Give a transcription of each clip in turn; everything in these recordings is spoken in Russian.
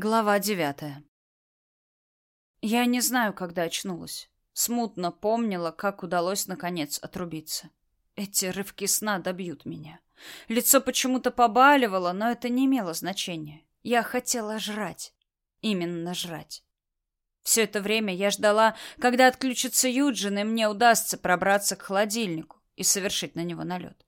Глава девятая. Я не знаю, когда очнулась. Смутно помнила, как удалось наконец отрубиться. Эти рывки сна добьют меня. Лицо почему-то побаливало, но это не имело значения. Я хотела жрать. Именно жрать. Все это время я ждала, когда отключится Юджин, и мне удастся пробраться к холодильнику и совершить на него налет.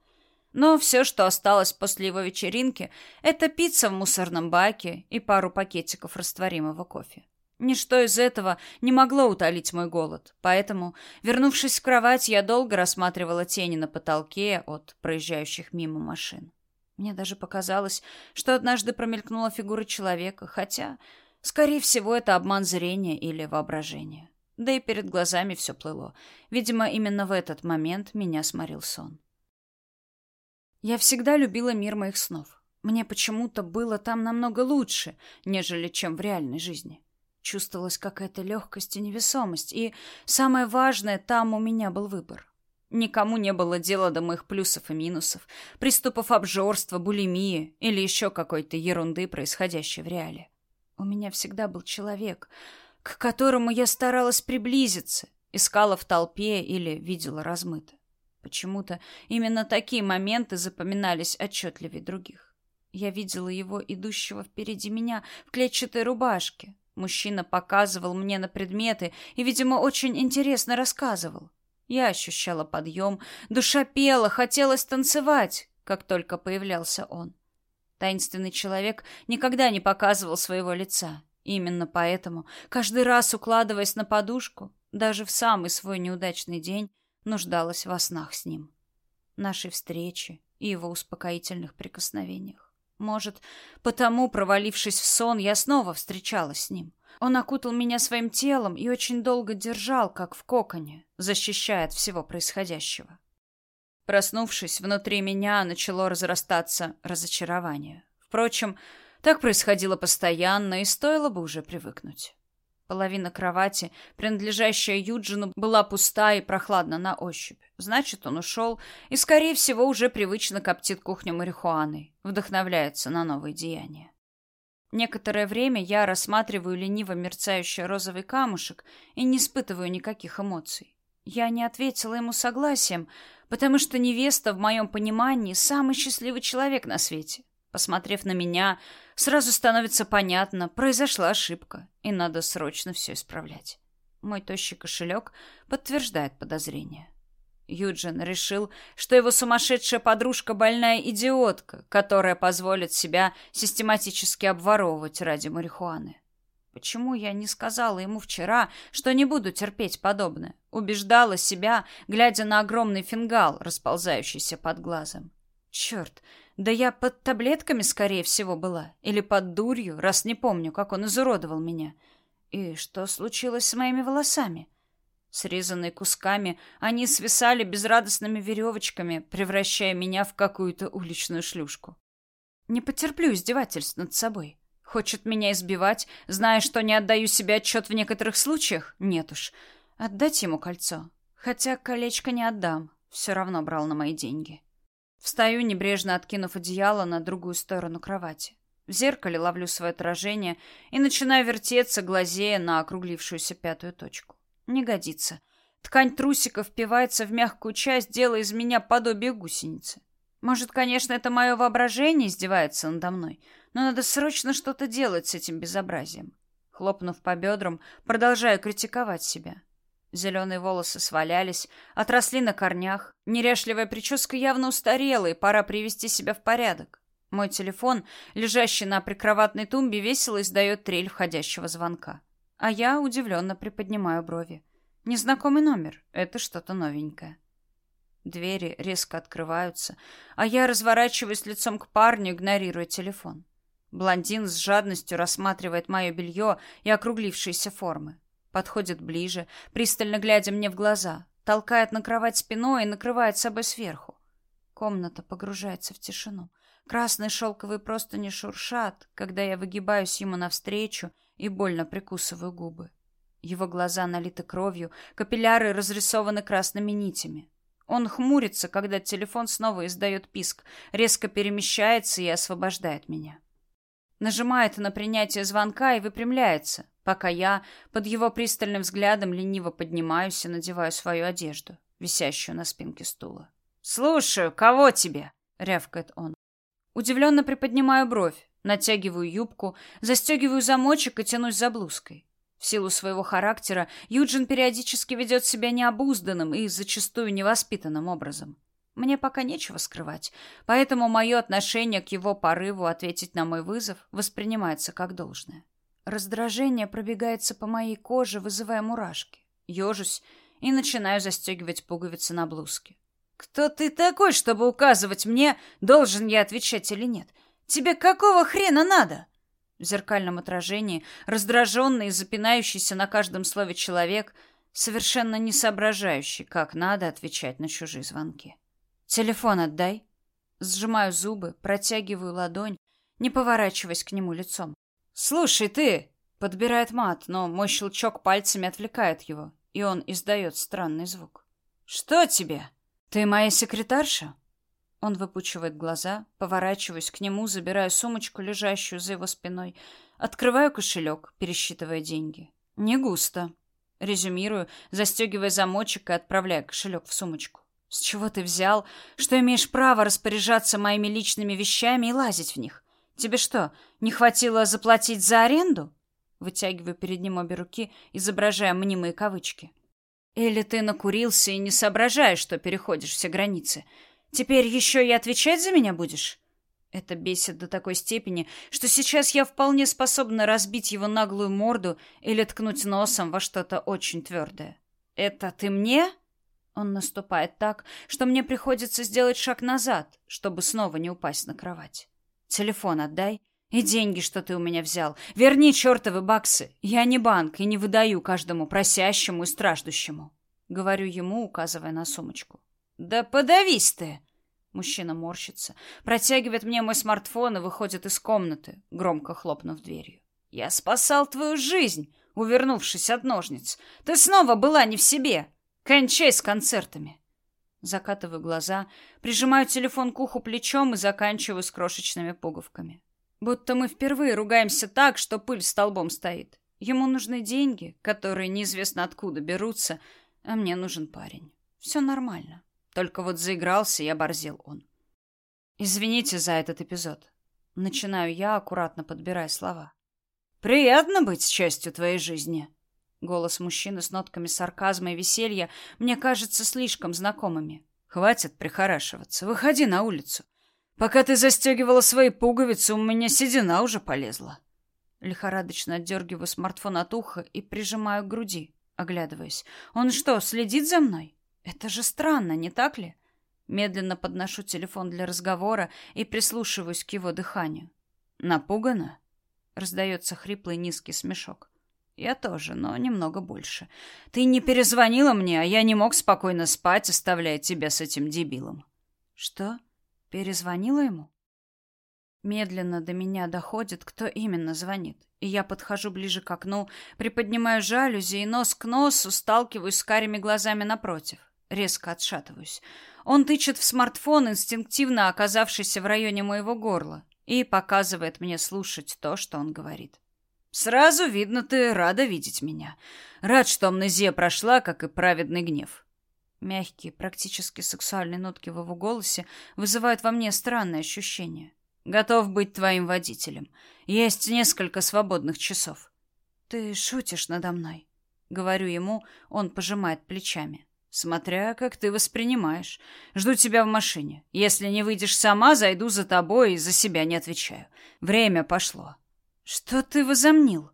Но все, что осталось после его вечеринки, это пицца в мусорном баке и пару пакетиков растворимого кофе. Ничто из этого не могло утолить мой голод, поэтому, вернувшись в кровать, я долго рассматривала тени на потолке от проезжающих мимо машин. Мне даже показалось, что однажды промелькнула фигура человека, хотя, скорее всего, это обман зрения или воображения. Да и перед глазами все плыло. Видимо, именно в этот момент меня сморил сон. Я всегда любила мир моих снов. Мне почему-то было там намного лучше, нежели чем в реальной жизни. Чувствовалась какая-то легкость и невесомость, и самое важное, там у меня был выбор. Никому не было дела до моих плюсов и минусов, приступов обжорства, булимии или еще какой-то ерунды, происходящей в реале. У меня всегда был человек, к которому я старалась приблизиться, искала в толпе или видела размыто. Почему-то именно такие моменты запоминались отчетливее других. Я видела его, идущего впереди меня, в клетчатой рубашке. Мужчина показывал мне на предметы и, видимо, очень интересно рассказывал. Я ощущала подъем, душа пела, хотелось танцевать, как только появлялся он. Таинственный человек никогда не показывал своего лица. Именно поэтому, каждый раз укладываясь на подушку, даже в самый свой неудачный день, нуждалась во снах с ним. Нашей встречи и его успокоительных прикосновениях. Может, потому, провалившись в сон, я снова встречалась с ним. Он окутал меня своим телом и очень долго держал, как в коконе, защищая от всего происходящего. Проснувшись, внутри меня начало разрастаться разочарование. Впрочем, так происходило постоянно, и стоило бы уже привыкнуть. Половина кровати, принадлежащая Юджину, была пуста и прохладна на ощупь. Значит, он ушел и, скорее всего, уже привычно коптит кухню марихуаны, вдохновляется на новые деяния. Некоторое время я рассматриваю лениво мерцающий розовый камушек и не испытываю никаких эмоций. Я не ответила ему согласием, потому что невеста, в моем понимании, самый счастливый человек на свете. Посмотрев на меня, сразу становится понятно, произошла ошибка, и надо срочно все исправлять. Мой тощий кошелек подтверждает подозрение. Юджин решил, что его сумасшедшая подружка больная идиотка, которая позволит себя систематически обворовывать ради марихуаны. Почему я не сказала ему вчера, что не буду терпеть подобное? Убеждала себя, глядя на огромный фингал, расползающийся под глазом. Черт, да я под таблетками, скорее всего, была. Или под дурью, раз не помню, как он изуродовал меня. И что случилось с моими волосами? Срезанные кусками, они свисали безрадостными веревочками, превращая меня в какую-то уличную шлюшку. Не потерплю издевательств над собой. Хочет меня избивать, зная, что не отдаю себе отчет в некоторых случаях? Нет уж. Отдать ему кольцо. Хотя колечко не отдам. Все равно брал на мои деньги. Встаю, небрежно откинув одеяло на другую сторону кровати. В зеркале ловлю свое отражение и начинаю вертеться, глазея на округлившуюся пятую точку. Не годится. Ткань трусика впивается в мягкую часть, делая из меня подобие гусеницы. Может, конечно, это мое воображение издевается надо мной, но надо срочно что-то делать с этим безобразием. Хлопнув по бедрам, продолжаю критиковать себя. Зеленые волосы свалялись, отросли на корнях. Неряшливая прическа явно устарела, и пора привести себя в порядок. Мой телефон, лежащий на прикроватной тумбе, весело издает трель входящего звонка. А я удивленно приподнимаю брови. Незнакомый номер. Это что-то новенькое. Двери резко открываются, а я разворачиваюсь лицом к парню, игнорируя телефон. Блондин с жадностью рассматривает мое белье и округлившиеся формы. Подходит ближе, пристально глядя мне в глаза, толкает на кровать спиной и накрывает собой сверху. Комната погружается в тишину. Красные шелковые простыни шуршат, когда я выгибаюсь ему навстречу и больно прикусываю губы. Его глаза налиты кровью, капилляры разрисованы красными нитями. Он хмурится, когда телефон снова издает писк, резко перемещается и освобождает меня. Нажимает на принятие звонка и выпрямляется, пока я под его пристальным взглядом лениво поднимаюсь и надеваю свою одежду, висящую на спинке стула. «Слушаю, кого тебе?» — рявкает он. Удивленно приподнимаю бровь, натягиваю юбку, застегиваю замочек и тянусь за блузкой. В силу своего характера Юджин периодически ведет себя необузданным и зачастую невоспитанным образом. Мне пока нечего скрывать, поэтому мое отношение к его порыву ответить на мой вызов воспринимается как должное. Раздражение пробегается по моей коже, вызывая мурашки. Ёжусь и начинаю застегивать пуговицы на блузке. «Кто ты такой, чтобы указывать мне, должен я отвечать или нет? Тебе какого хрена надо?» В зеркальном отражении, раздраженный и запинающийся на каждом слове человек, совершенно не соображающий, как надо отвечать на чужие звонки. «Телефон отдай». Сжимаю зубы, протягиваю ладонь, не поворачиваясь к нему лицом. «Слушай, ты!» — подбирает мат, но мой щелчок пальцами отвлекает его, и он издает странный звук. «Что тебе?» «Ты моя секретарша?» Он выпучивает глаза, поворачиваюсь к нему, забираю сумочку, лежащую за его спиной, открываю кошелек, пересчитывая деньги. «Не густо», — резюмирую, застегивая замочек и отправляя кошелек в сумочку. «С чего ты взял, что имеешь право распоряжаться моими личными вещами и лазить в них? Тебе что, не хватило заплатить за аренду?» Вытягиваю перед ним обе руки, изображая мнимые кавычки. Или ты накурился и не соображаешь, что переходишь все границы? Теперь еще и отвечать за меня будешь? Это бесит до такой степени, что сейчас я вполне способна разбить его наглую морду или ткнуть носом во что-то очень твердое. Это ты мне? Он наступает так, что мне приходится сделать шаг назад, чтобы снова не упасть на кровать. Телефон отдай. И деньги, что ты у меня взял. Верни чертовы баксы. Я не банк и не выдаю каждому просящему и страждущему. Говорю ему, указывая на сумочку. Да подавись ты! Мужчина морщится, протягивает мне мой смартфон и выходит из комнаты, громко хлопнув дверью. Я спасал твою жизнь, увернувшись от ножниц. Ты снова была не в себе. Кончай с концертами. Закатываю глаза, прижимаю телефон к уху плечом и заканчиваю с крошечными пуговками. Будто мы впервые ругаемся так, что пыль столбом стоит. Ему нужны деньги, которые неизвестно откуда берутся, а мне нужен парень. Все нормально. Только вот заигрался и оборзел он. Извините за этот эпизод. Начинаю я, аккуратно подбирая слова. Приятно быть частью твоей жизни. Голос мужчины с нотками сарказма и веселья мне кажется слишком знакомыми. Хватит прихорашиваться. Выходи на улицу. Пока ты застегивала свои пуговицы, у меня седина уже полезла. Лихорадочно отдергиваю смартфон от уха и прижимаю к груди, оглядываясь. Он что, следит за мной? Это же странно, не так ли? Медленно подношу телефон для разговора и прислушиваюсь к его дыханию. Напугана? Раздается хриплый низкий смешок. Я тоже, но немного больше. Ты не перезвонила мне, а я не мог спокойно спать, оставляя тебя с этим дебилом. Что? Перезвонила ему? Медленно до меня доходит, кто именно звонит. И я подхожу ближе к окну, приподнимаю жалюзи и нос к носу сталкиваюсь с карими глазами напротив. Резко отшатываюсь. Он тычет в смартфон, инстинктивно оказавшийся в районе моего горла, и показывает мне слушать то, что он говорит. «Сразу видно, ты рада видеть меня. Рад, что амнезия прошла, как и праведный гнев. Мягкие, практически сексуальные нотки в его голосе вызывают во мне странное ощущение. Готов быть твоим водителем. Есть несколько свободных часов. Ты шутишь надо мной, говорю ему, он пожимает плечами. Смотря как ты воспринимаешь. Жду тебя в машине. Если не выйдешь сама, зайду за тобой и за себя не отвечаю. Время пошло. Что ты возомнил?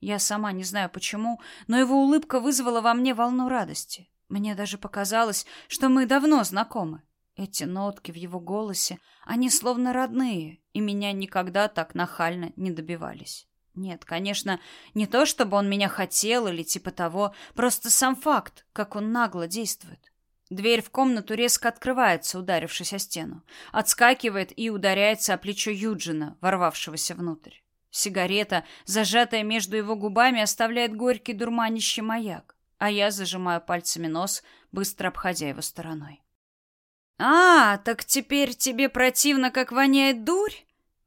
Я сама не знаю почему, но его улыбка вызвала во мне волну радости. Мне даже показалось, что мы давно знакомы. Эти нотки в его голосе, они словно родные, и меня никогда так нахально не добивались. Нет, конечно, не то, чтобы он меня хотел или типа того, просто сам факт, как он нагло действует. Дверь в комнату резко открывается, ударившись о стену. Отскакивает и ударяется о плечо Юджина, ворвавшегося внутрь. Сигарета, зажатая между его губами, оставляет горький дурманящий маяк а я зажимаю пальцами нос, быстро обходя его стороной. «А, так теперь тебе противно, как воняет дурь?»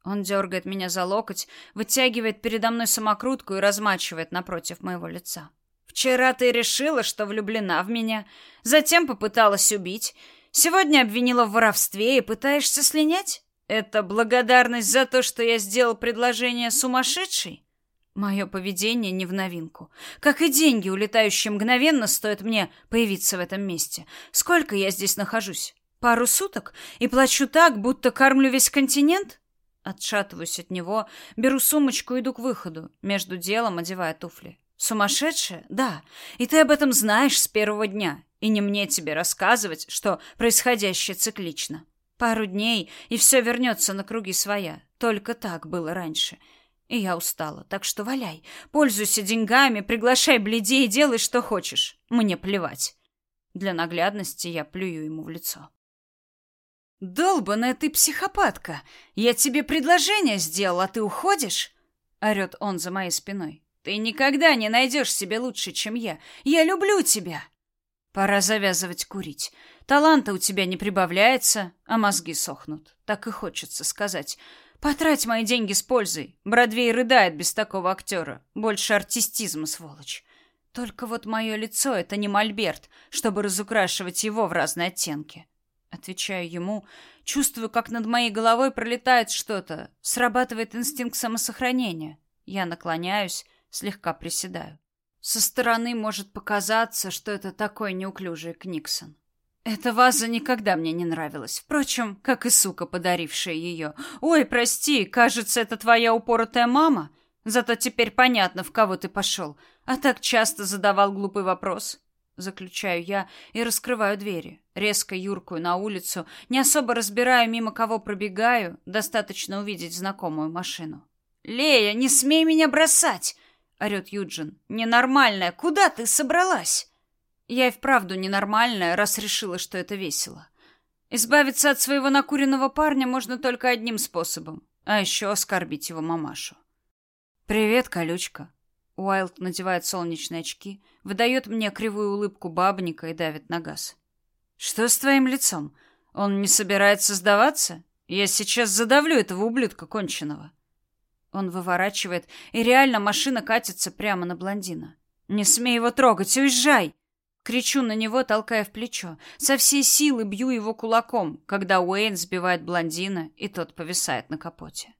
Он дергает меня за локоть, вытягивает передо мной самокрутку и размачивает напротив моего лица. «Вчера ты решила, что влюблена в меня, затем попыталась убить, сегодня обвинила в воровстве и пытаешься слинять? Это благодарность за то, что я сделал предложение сумасшедшей?» Мое поведение не в новинку. Как и деньги, улетающие мгновенно, стоит мне появиться в этом месте. Сколько я здесь нахожусь? Пару суток? И плачу так, будто кормлю весь континент? Отшатываюсь от него, беру сумочку иду к выходу, между делом одевая туфли. Сумасшедшая? Да. И ты об этом знаешь с первого дня. И не мне тебе рассказывать, что происходящее циклично. Пару дней, и все вернется на круги своя. Только так было раньше. — и я устала, так что валяй. Пользуйся деньгами, приглашай бледей и делай, что хочешь. Мне плевать. Для наглядности я плюю ему в лицо. «Долбаная ты психопатка! Я тебе предложение сделал, а ты уходишь?» Орет он за моей спиной. «Ты никогда не найдешь себе лучше, чем я. Я люблю тебя!» Пора завязывать курить. Таланта у тебя не прибавляется, а мозги сохнут. Так и хочется сказать. Потрать мои деньги с пользой. Бродвей рыдает без такого актера. Больше артистизма, сволочь. Только вот мое лицо — это не мольберт, чтобы разукрашивать его в разные оттенки. Отвечаю ему, чувствую, как над моей головой пролетает что-то. Срабатывает инстинкт самосохранения. Я наклоняюсь, слегка приседаю. Со стороны может показаться, что это такой неуклюжий Книксон. Эта ваза никогда мне не нравилась. Впрочем, как и сука, подарившая ее. Ой, прости, кажется, это твоя упоротая мама? Зато теперь понятно, в кого ты пошел. А так часто задавал глупый вопрос. Заключаю я и раскрываю двери. Резко юркую на улицу, не особо разбираю, мимо кого пробегаю, достаточно увидеть знакомую машину. «Лея, не смей меня бросать!» — орет Юджин. «Ненормальная, куда ты собралась?» Я и вправду ненормальная, раз решила, что это весело. Избавиться от своего накуренного парня можно только одним способом, а еще оскорбить его мамашу. «Привет, колючка». Уайлд надевает солнечные очки, выдает мне кривую улыбку бабника и давит на газ. «Что с твоим лицом? Он не собирается сдаваться? Я сейчас задавлю этого ублюдка конченого». Он выворачивает, и реально машина катится прямо на блондина. «Не смей его трогать, уезжай!» Кричу на него, толкая в плечо. Со всей силы бью его кулаком, когда Уэйн сбивает блондина, и тот повисает на капоте.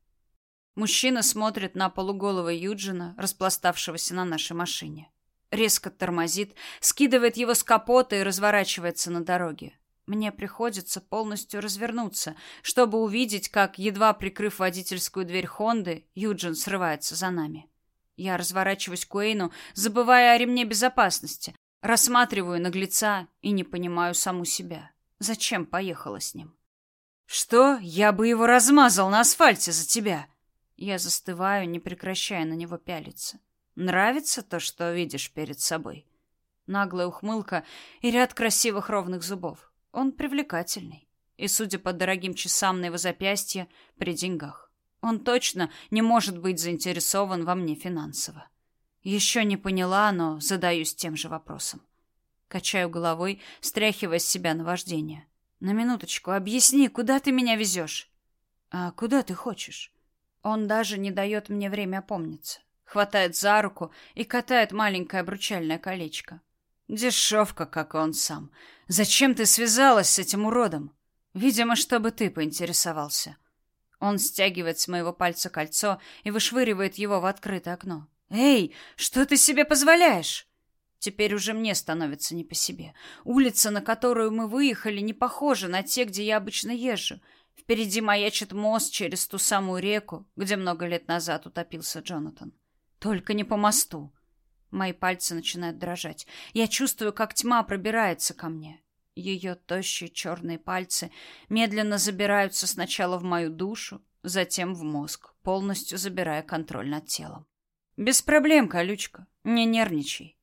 Мужчина смотрит на полуголого Юджина, распластавшегося на нашей машине. Резко тормозит, скидывает его с капота и разворачивается на дороге. Мне приходится полностью развернуться, чтобы увидеть, как, едва прикрыв водительскую дверь Хонды, Юджин срывается за нами. Я разворачиваюсь к Уэйну, забывая о ремне безопасности, Рассматриваю наглеца и не понимаю саму себя. Зачем поехала с ним? Что? Я бы его размазал на асфальте за тебя. Я застываю, не прекращая на него пялиться. Нравится то, что видишь перед собой? Наглая ухмылка и ряд красивых ровных зубов. Он привлекательный. И, судя по дорогим часам на его запястье, при деньгах. Он точно не может быть заинтересован во мне финансово. Еще не поняла, но задаюсь тем же вопросом. Качаю головой, стряхивая с себя наваждение. На минуточку, объясни, куда ты меня везешь? А куда ты хочешь? Он даже не дает мне время опомниться. Хватает за руку и катает маленькое обручальное колечко. Дешевка, как он сам. Зачем ты связалась с этим уродом? Видимо, чтобы ты поинтересовался. Он стягивает с моего пальца кольцо и вышвыривает его в открытое окно. «Эй, что ты себе позволяешь?» Теперь уже мне становится не по себе. Улица, на которую мы выехали, не похожа на те, где я обычно езжу. Впереди маячит мост через ту самую реку, где много лет назад утопился Джонатан. Только не по мосту. Мои пальцы начинают дрожать. Я чувствую, как тьма пробирается ко мне. Ее тощие черные пальцы медленно забираются сначала в мою душу, затем в мозг, полностью забирая контроль над телом. Без проблем, колючка. Не нервничай.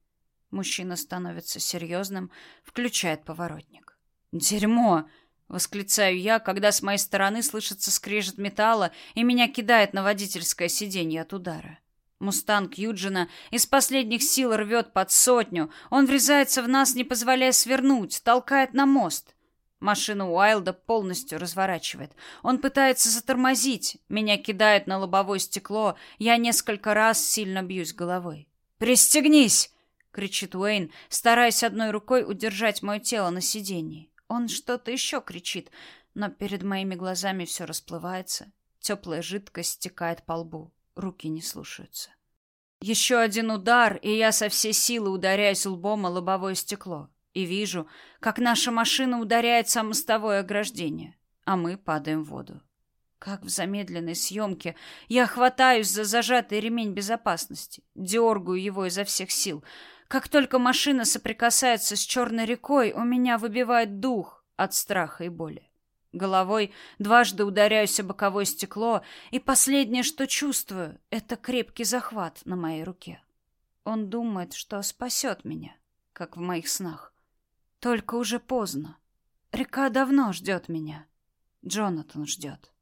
Мужчина становится серьезным, включает поворотник. Дерьмо, восклицаю я, когда с моей стороны слышится скрежет металла и меня кидает на водительское сиденье от удара. Мустанг Юджина из последних сил рвет под сотню. Он врезается в нас, не позволяя свернуть, толкает на мост. Машину Уайлда полностью разворачивает. Он пытается затормозить. Меня кидает на лобовое стекло. Я несколько раз сильно бьюсь головой. «Пристегнись!» — кричит Уэйн, стараясь одной рукой удержать мое тело на сиденье. Он что-то еще кричит, но перед моими глазами все расплывается. Теплая жидкость стекает по лбу. Руки не слушаются. Еще один удар, и я со всей силы ударяюсь лбом о лобовое стекло и вижу, как наша машина ударяется о мостовое ограждение, а мы падаем в воду. Как в замедленной съемке я хватаюсь за зажатый ремень безопасности, дергаю его изо всех сил. Как только машина соприкасается с черной рекой, у меня выбивает дух от страха и боли. Головой дважды ударяюсь о боковое стекло, и последнее, что чувствую, это крепкий захват на моей руке. Он думает, что спасет меня, как в моих снах. Только уже поздно. Река давно ждет меня. Джонатан ждет.